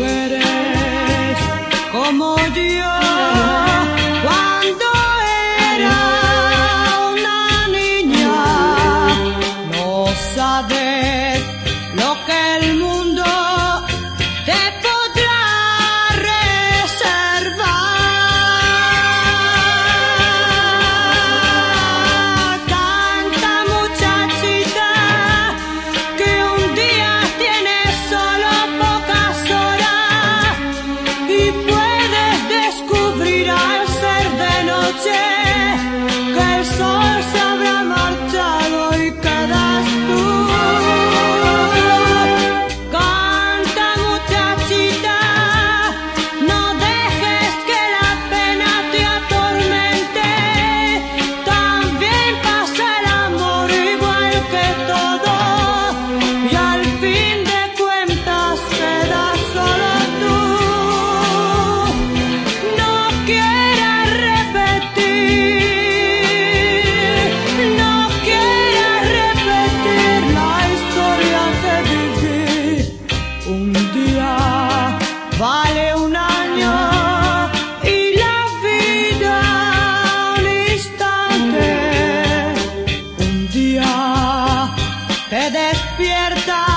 eres como yo cuando era una niña. No sabes lo que el mundo se despierta.